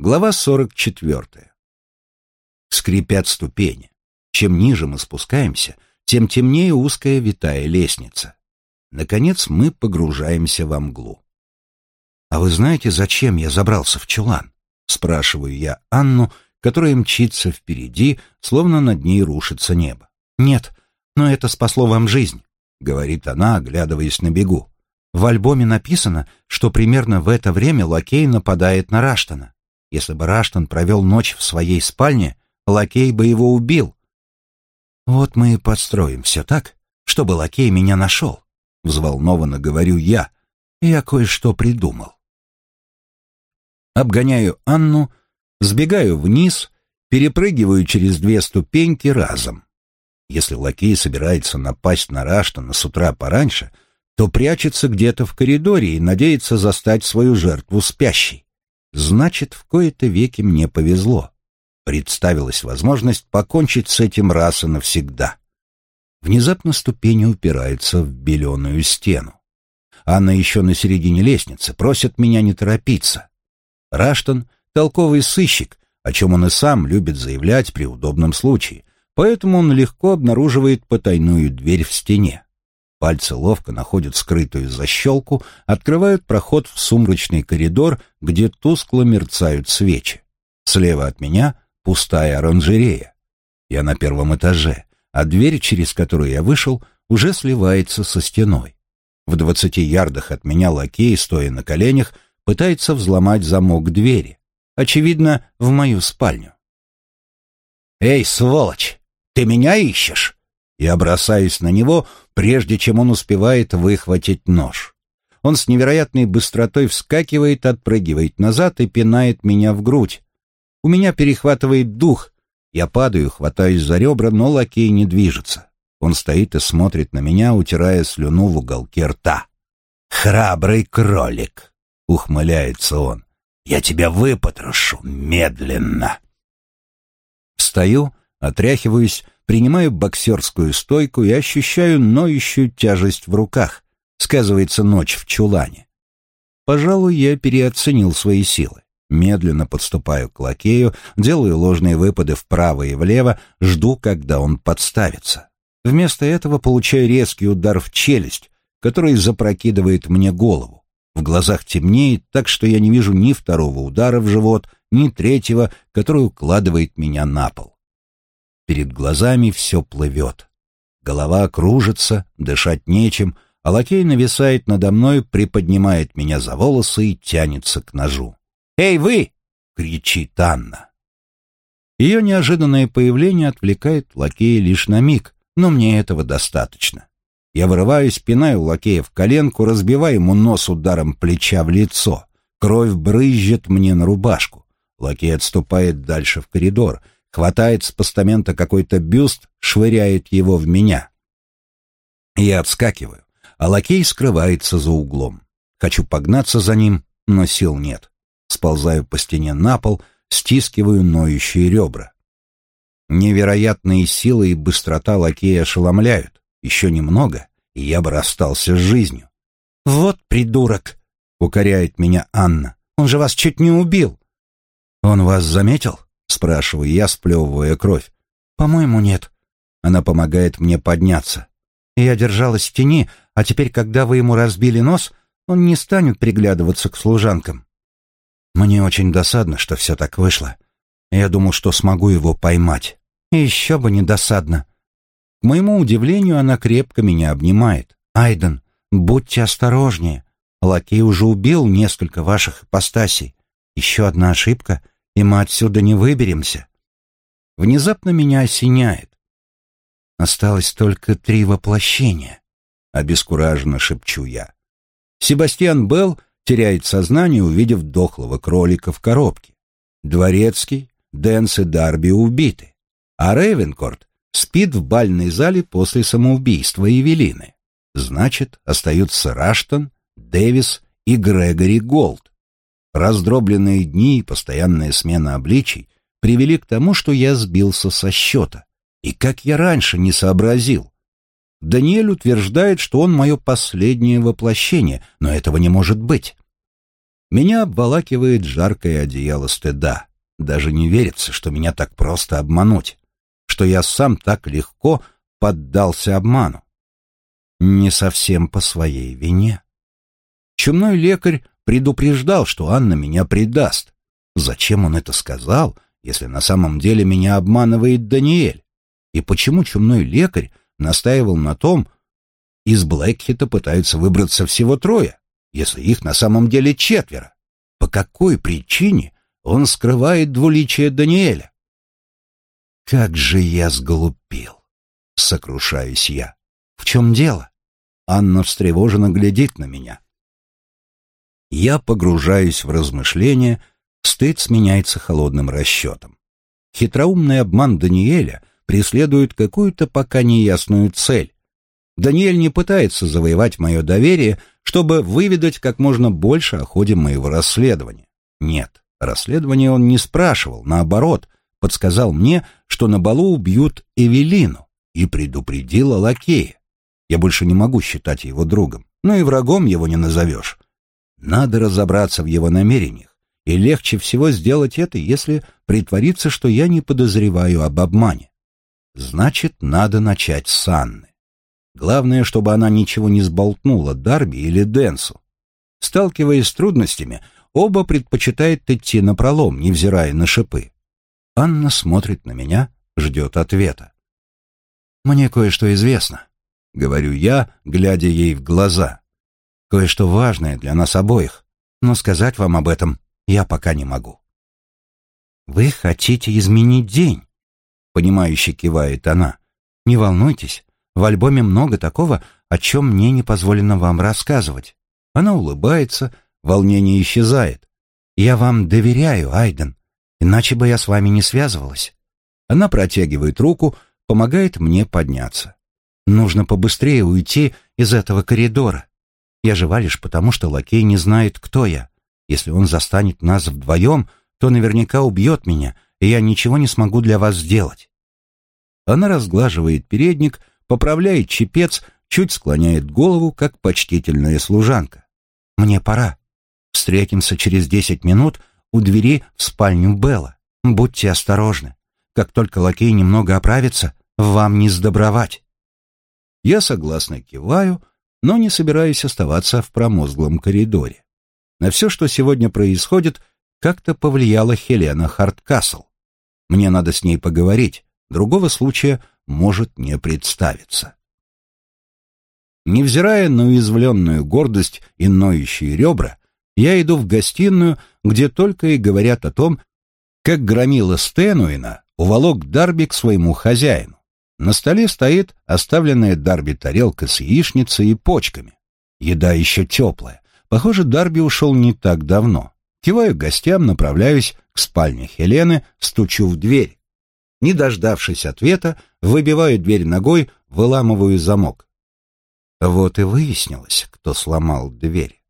Глава 44. Скрипят ступени. Чем ниже мы спускаемся, тем темнее узкая витая лестница. Наконец мы погружаемся во мглу. «А вы знаете, зачем я забрался в чулан?» — спрашиваю я Анну, которая мчится впереди, словно над ней рушится небо. «Нет, но это спасло вам жизнь», — говорит она, оглядываясь на бегу. «В альбоме написано, что примерно в это время лакей нападает на Раштана. Если бы Раштан провел ночь в своей спальне, лакей бы его убил. Вот мы и подстроим все так, чтобы лакей меня нашел. Взволнованно говорю я. Я кое-что придумал. Обгоняю Анну, сбегаю вниз, перепрыгиваю через две ступеньки разом. Если лакей собирается напасть на Раштана с утра пораньше, то прячется где-то в коридоре и надеется застать свою жертву спящей. Значит, в кои-то веки мне повезло. Представилась возможность покончить с этим раз и навсегда. Внезапно ступени упираются в беленую стену. Анна еще на середине лестницы, просит меня не торопиться. Раштон — толковый сыщик, о чем он и сам любит заявлять при удобном случае, поэтому он легко обнаруживает потайную дверь в стене. Пальцы ловко находят скрытую защелку, открывают проход в сумрачный коридор, где тускло мерцают свечи. Слева от меня пустая оранжерея. Я на первом этаже, а дверь, через которую я вышел, уже сливается со стеной. В двадцати ярдах от меня лакей, стоя на коленях, пытается взломать замок двери. Очевидно, в мою спальню. «Эй, сволочь, ты меня ищешь?» Я бросаюсь на него, прежде чем он успевает выхватить нож. Он с невероятной быстротой вскакивает, отпрыгивает назад и пинает меня в грудь. У меня перехватывает дух. Я падаю, хватаюсь за ребра, но лакей не движется. Он стоит и смотрит на меня, утирая слюну в уголке рта. «Храбрый кролик!» — ухмыляется он. «Я тебя выпотрошу медленно!» Встаю, отряхиваюсь, принимаю боксерскую стойку и ощущаю ноющую тяжесть в руках. Сказывается ночь в чулане. Пожалуй, я переоценил свои силы. Медленно подступаю к лакею, делаю ложные выпады вправо и влево, жду, когда он подставится. Вместо этого получаю резкий удар в челюсть, который запрокидывает мне голову. В глазах темнеет, так что я не вижу ни второго удара в живот, ни третьего, который укладывает меня на пол. Перед глазами все плывет. Голова кружится, дышать нечем, а лакей нависает надо мной, приподнимает меня за волосы и тянется к ножу. «Эй, вы!» — кричит Анна. Ее неожиданное появление отвлекает лакея лишь на миг, но мне этого достаточно. Я вырываюсь, пинаю лакея в коленку, разбиваю ему нос ударом плеча в лицо. Кровь брызжет мне на рубашку. Лакей отступает дальше в коридор — хватает с постамента какой-то бюст, швыряет его в меня. Я отскакиваю, а лакей скрывается за углом. Хочу погнаться за ним, но сил нет. Сползаю по стене на пол, стискиваю ноющие ребра. Невероятные силы и быстрота лакея ошеломляют. Еще немного, и я бы расстался с жизнью. «Вот придурок!» — укоряет меня Анна. «Он же вас чуть не убил!» «Он вас заметил?» Спрашиваю я, сплевывая кровь. «По-моему, нет». Она помогает мне подняться. Я держалась в тени, а теперь, когда вы ему разбили нос, он не станет приглядываться к служанкам. Мне очень досадно, что все так вышло. Я думал, что смогу его поймать. И еще бы не досадно. К моему удивлению, она крепко меня обнимает. «Айден, будьте осторожнее. Лакей уже убил несколько ваших ипостасей. Еще одна ошибка — и мы отсюда не выберемся. Внезапно меня осеняет. Осталось только три воплощения, обескураженно шепчу я. Себастьян Белл теряет сознание, увидев дохлого кролика в коробке. Дворецкий, Дэнс и Дарби убиты, а Рейвенкорт спит в бальной зале после самоубийства Евелины. Значит, остаются Раштон, Дэвис и Грегори Голд. Раздробленные дни и постоянная смена обличий привели к тому, что я сбился со счета. И как я раньше не сообразил. Даниэль утверждает, что он мое последнее воплощение, но этого не может быть. Меня обволакивает жаркое одеяло стыда. Даже не верится, что меня так просто обмануть, что я сам так легко поддался обману. Не совсем по своей вине. Чумной лекарь предупреждал, что Анна меня предаст. Зачем он это сказал, если на самом деле меня обманывает Даниэль? И почему чумной лекарь настаивал на том, из Блэкхита пытаются выбраться всего трое, если их на самом деле четверо? По какой причине он скрывает двуличие Даниэля? Как же я сглупил! Сокрушаюсь я. В чем дело? Анна встревоженно глядит на меня. Я погружаюсь в размышления, стыд сменяется холодным расчетом. Хитроумный обман Даниэля преследует какую-то пока неясную цель. Даниэль не пытается завоевать мое доверие, чтобы выведать как можно больше о ходе моего расследования. Нет, расследование он не спрашивал, наоборот, подсказал мне, что на балу убьют Эвелину и предупредил о лакее. Я больше не могу считать его другом, но и врагом его не назовешь. Надо разобраться в его намерениях, и легче всего сделать это, если притвориться, что я не подозреваю об обмане. Значит, надо начать с Анны. Главное, чтобы она ничего не сболтнула Дарби или Денсу. Сталкиваясь с трудностями, оба предпочитают идти на пролом, невзирая на шипы. Анна смотрит на меня, ждет ответа. «Мне кое-что известно», — говорю я, глядя ей в глаза. Кое-что важное для нас обоих, но сказать вам об этом я пока не могу. «Вы хотите изменить день?» — понимающе кивает она. «Не волнуйтесь, в альбоме много такого, о чем мне не позволено вам рассказывать». Она улыбается, волнение исчезает. «Я вам доверяю, Айден, иначе бы я с вами не связывалась». Она протягивает руку, помогает мне подняться. Нужно побыстрее уйти из этого коридора. Я жива лишь потому, что лакей не знает, кто я. Если он застанет нас вдвоем, то наверняка убьет меня, и я ничего не смогу для вас сделать. Она разглаживает передник, поправляет чепец, чуть склоняет голову, как почтительная служанка. Мне пора. Встретимся через десять минут у двери в спальню Белла. Будьте осторожны. Как только лакей немного оправится, вам не сдобровать. Я согласно киваю, но не собираюсь оставаться в промозглом коридоре. На все, что сегодня происходит, как-то повлияла Хелена Харткасл. Мне надо с ней поговорить, другого случая может не представиться. Невзирая на уязвленную гордость и ноющие ребра, я иду в гостиную, где только и говорят о том, как громила Стенуина уволок Дарби к своему хозяину. На столе стоит оставленная Дарби тарелка с яичницей и почками. Еда еще теплая. Похоже, Дарби ушел не так давно. Киваю гостям, направляюсь к спальне Хелены, стучу в дверь. Не дождавшись ответа, выбиваю дверь ногой, выламываю замок. Вот и выяснилось, кто сломал дверь.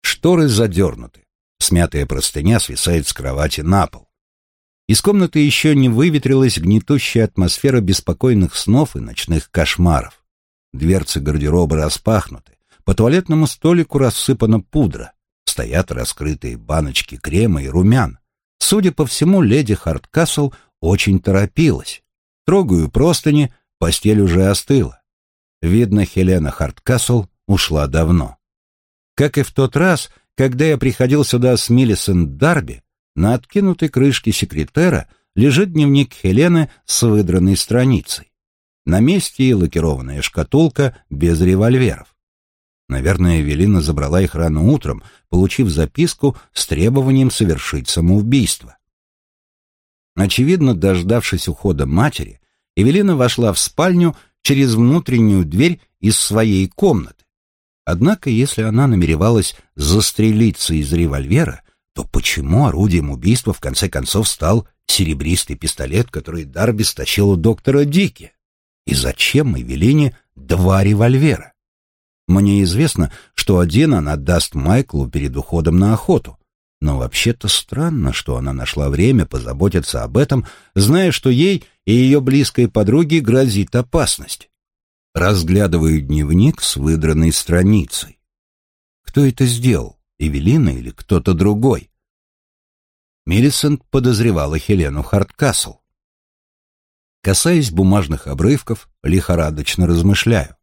Шторы задернуты. Смятая простыня свисает с кровати на пол. Из комнаты еще не выветрилась гнетущая атмосфера беспокойных снов и ночных кошмаров. Дверцы гардероба распахнуты, по туалетному столику рассыпана пудра, стоят раскрытые баночки крема и румян. Судя по всему, леди Харткасл очень торопилась. Трогаю простыни, постель уже остыла. Видно, Хелена Харткасл ушла давно. Как и в тот раз, когда я приходил сюда с Миллисент Дарби, на откинутой крышке секретера лежит дневник Хелены с выдранной страницей. На месте и лакированная шкатулка без револьверов. Наверное, Эвелина забрала их рано утром, получив записку с требованием совершить самоубийство. Очевидно, дождавшись ухода матери, Эвелина вошла в спальню через внутреннюю дверь из своей комнаты. Однако, если она намеревалась застрелиться из револьвера, то почему орудием убийства в конце концов стал серебристый пистолет, который Дарби стащил у доктора Дики? И зачем Эвелине два револьвера? Мне известно, что один она даст Майклу перед уходом на охоту. Но вообще-то странно, что она нашла время позаботиться об этом, зная, что ей и ее близкой подруге грозит опасность. Разглядываю дневник с выдранной страницей. Кто это сделал? Эвелина или кто-то другой. Миллисент подозревала Хелену Харткасл. Касаясь бумажных обрывков, лихорадочно размышляю.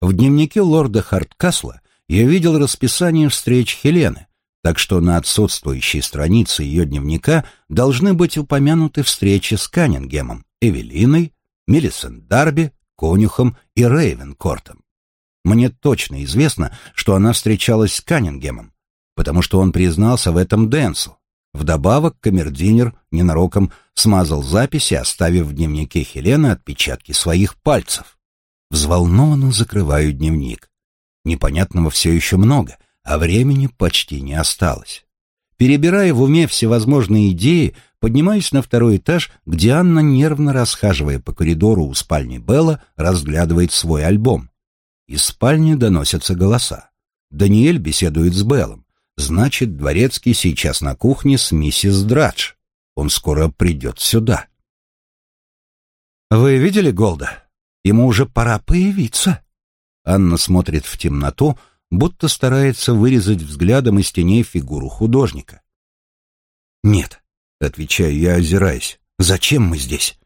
В дневнике лорда Харткасла я видел расписание встреч Хелены, так что на отсутствующей странице ее дневника должны быть упомянуты встречи с Каннингемом, Эвелиной, Миллисент Дарби, Конюхом и Рейвенкортом. Мне точно известно, что она встречалась с Каннингемом, потому что он признался в этом Дэнсу. Вдобавок камердинер ненароком смазал записи, оставив в дневнике Хелены отпечатки своих пальцев. Взволнованно закрываю дневник. Непонятного все еще много, а времени почти не осталось. Перебирая в уме всевозможные идеи, поднимаюсь на второй этаж, где Анна, нервно расхаживая по коридору у спальни Белла, разглядывает свой альбом. Из спальни доносятся голоса. Даниэль беседует с Беллом. Значит, дворецкий сейчас на кухне с миссис Драдж. Он скоро придет сюда. «Вы видели Голда? Ему уже пора появиться». Анна смотрит в темноту, будто старается вырезать взглядом из теней фигуру художника. «Нет», — отвечаю я, озираясь, — «зачем мы здесь?»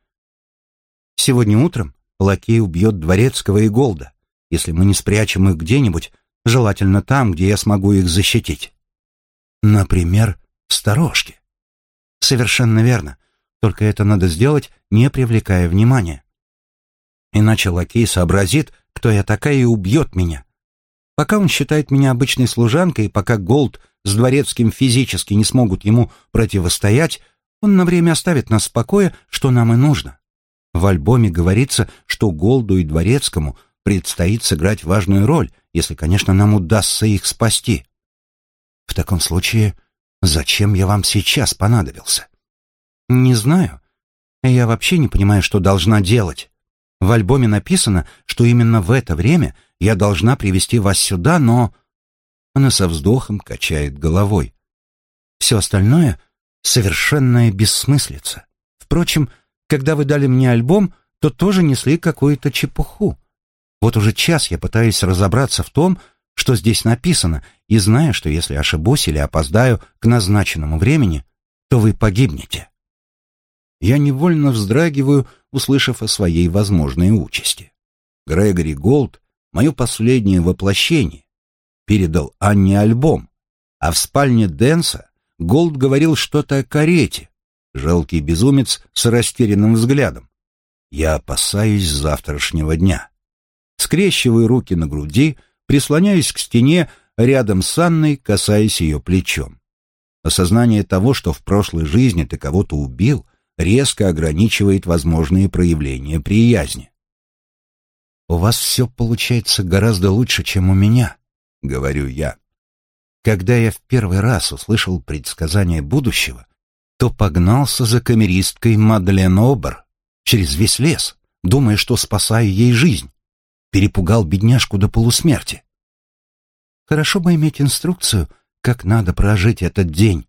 «Сегодня утром лакей убьет Дворецкого и Голда, если мы не спрячем их где-нибудь, желательно там, где я смогу их защитить». Например, в сторожке. Совершенно верно. Только это надо сделать, не привлекая внимания. Иначе лакей сообразит, кто я такая, и убьет меня. Пока он считает меня обычной служанкой, пока Голд с дворецким физически не смогут ему противостоять, он на время оставит нас в покое, что нам и нужно. В альбоме говорится, что Голду и дворецкому предстоит сыграть важную роль, если, конечно, нам удастся их спасти. В таком случае, зачем я вам сейчас понадобился? Не знаю. Я вообще не понимаю, что должна делать. В альбоме написано, что именно в это время я должна привести вас сюда, но... Она со вздохом качает головой. Все остальное — совершенная бессмыслица. Впрочем, когда вы дали мне альбом, то тоже несли какую-то чепуху. Вот уже час я пытаюсь разобраться в том, что здесь написано, и зная, что если ошибусь или опоздаю к назначенному времени, то вы погибнете. Я невольно вздрагиваю, услышав о своей возможной участи. Грегори Голд, мое последнее воплощение, передал Анне альбом, а в спальне Дэнса Голд говорил что-то о карете. Жалкий безумец с растерянным взглядом. Я опасаюсь завтрашнего дня. Скрещиваю руки на груди, прислоняюсь к стене рядом с Анной, касаясь ее плечом. Осознание того, что в прошлой жизни ты кого-то убил, резко ограничивает возможные проявления приязни. «У вас все получается гораздо лучше, чем у меня», — говорю я. Когда я в первый раз услышал предсказание будущего, то погнался за камеристкой Мадлен Обер через весь лес, думая, что спасаю ей жизнь перепугал бедняжку до полусмерти. Хорошо бы иметь инструкцию, как надо прожить этот день,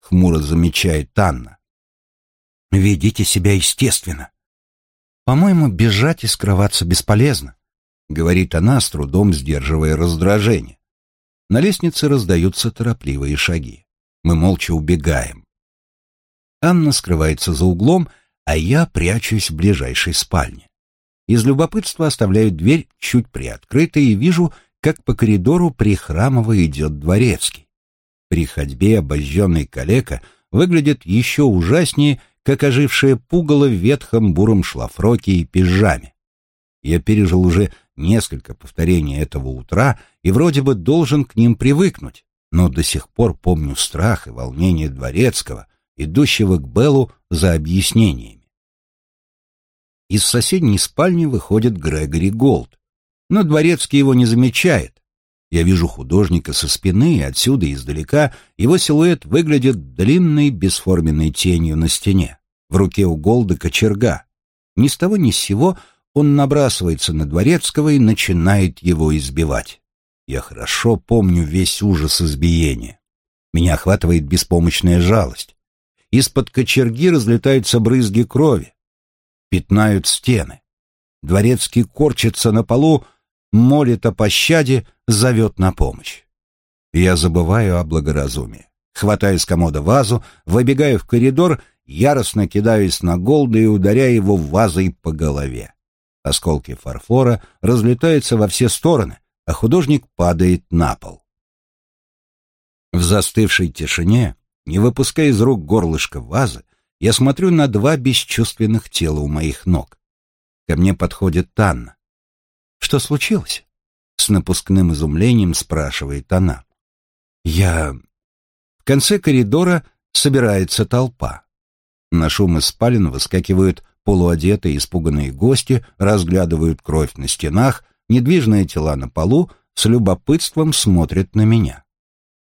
хмуро замечает Танна. Ведите себя естественно. По-моему, бежать и скрываться бесполезно, говорит она, с трудом сдерживая раздражение. На лестнице раздаются торопливые шаги. Мы молча убегаем. Анна скрывается за углом, а я прячусь в ближайшей спальне. Из любопытства оставляю дверь чуть приоткрытой и вижу, как по коридору прихрамово идет дворецкий. При ходьбе обожженный калека выглядит еще ужаснее, как ожившее пугало в ветхом буром шлафроке и пижаме. Я пережил уже несколько повторений этого утра и вроде бы должен к ним привыкнуть, но до сих пор помню страх и волнение дворецкого, идущего к Беллу за объяснениями. Из соседней спальни выходит Грегори Голд. Но дворецкий его не замечает. Я вижу художника со спины, и отсюда издалека его силуэт выглядит длинной бесформенной тенью на стене. В руке у Голда кочерга. Ни с того ни с сего он набрасывается на дворецкого и начинает его избивать. Я хорошо помню весь ужас избиения. Меня охватывает беспомощная жалость. Из-под кочерги разлетаются брызги крови пятнают стены. Дворецкий корчится на полу, молит о пощаде, зовет на помощь. Я забываю о благоразумии. Хватаю с комода вазу, выбегаю в коридор, яростно кидаюсь на Голда и ударяю его вазой по голове. Осколки фарфора разлетаются во все стороны, а художник падает на пол. В застывшей тишине, не выпуская из рук горлышко вазы, я смотрю на два бесчувственных тела у моих ног. Ко мне подходит Танна. «Что случилось?» С напускным изумлением спрашивает она. «Я конце коридора собирается толпа. На шум из спален выскакивают полуодетые испуганные гости, разглядывают кровь на стенах, недвижные тела на полу, с любопытством смотрят на меня.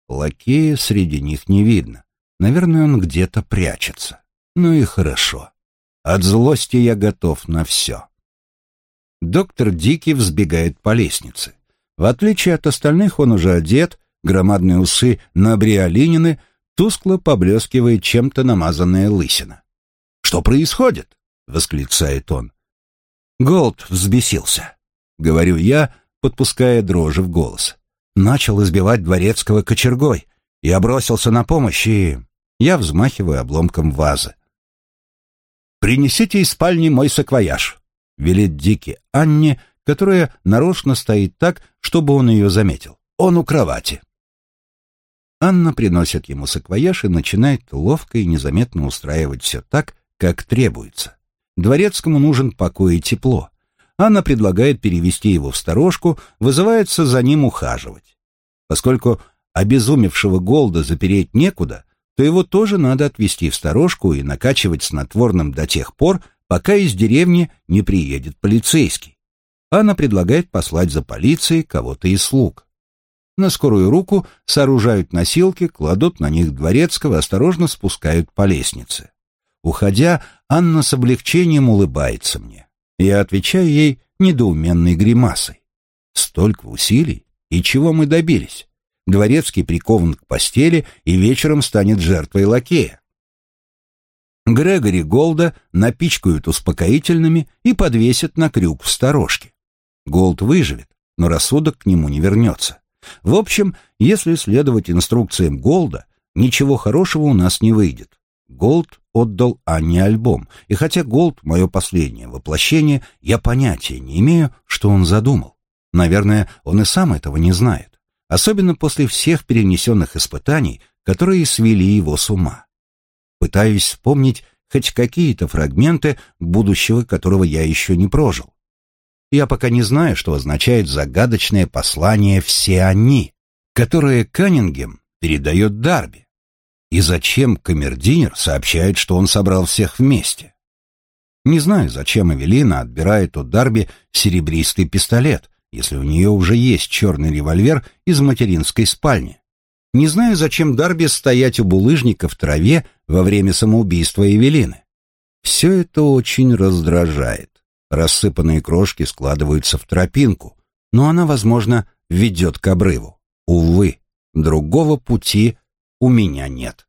Лакея среди них не видно. Наверное, он где-то прячется. Ну и хорошо. От злости я готов на все. Доктор Дики взбегает по лестнице. В отличие от остальных, он уже одет, Громадные усы набриолинины, тускло поблескивает чем-то намазанная лысина. «Что происходит?» — восклицает он. Голд взбесился. Говорю я, подпуская дрожи в голос. Начал избивать дворецкого кочергой. Я бросился на помощь, и... Я взмахиваю обломком вазы. «Принесите из спальни мой саквояж», — велит Дики Анне, которая нарочно стоит так, чтобы он ее заметил. «Он у кровати». Анна приносит ему саквояж и начинает ловко и незаметно устраивать все так, как требуется. Дворецкому нужен покой и тепло. Анна предлагает перевести его в сторожку, вызывается за ним ухаживать. Поскольку обезумевшего голода запереть некуда, то его тоже надо отвезти в сторожку и накачивать снотворным до тех пор, пока из деревни не приедет полицейский. Анна предлагает послать за полицией кого-то из слуг. На скорую руку сооружают носилки, кладут на них дворецкого, осторожно спускают по лестнице. Уходя, Анна с облегчением улыбается мне. Я отвечаю ей недоуменной гримасой. Столько усилий, и чего мы добились? Дворецкий прикован к постели и вечером станет жертвой лакея. Грегори Голда напичкают успокоительными и подвесят на крюк в сторожке. Голд выживет, но рассудок к нему не вернется. В общем, если следовать инструкциям Голда, ничего хорошего у нас не выйдет. Голд отдал Анне альбом, и хотя Голд — мое последнее воплощение, я понятия не имею, что он задумал. Наверное, он и сам этого не знает, особенно после всех перенесенных испытаний, которые свели его с ума. Пытаюсь вспомнить хоть какие-то фрагменты будущего, которого я еще не прожил. Я пока не знаю, что означает загадочное послание «все они», которое Каннингем передает Дарби. И зачем камердинер сообщает, что он собрал всех вместе? Не знаю, зачем Эвелина отбирает у Дарби серебристый пистолет, если у нее уже есть черный револьвер из материнской спальни. Не знаю, зачем Дарби стоять у булыжника в траве во время самоубийства Эвелины. Все это очень раздражает. Рассыпанные крошки складываются в тропинку, но она, возможно, ведет к обрыву. Увы, другого пути у меня нет.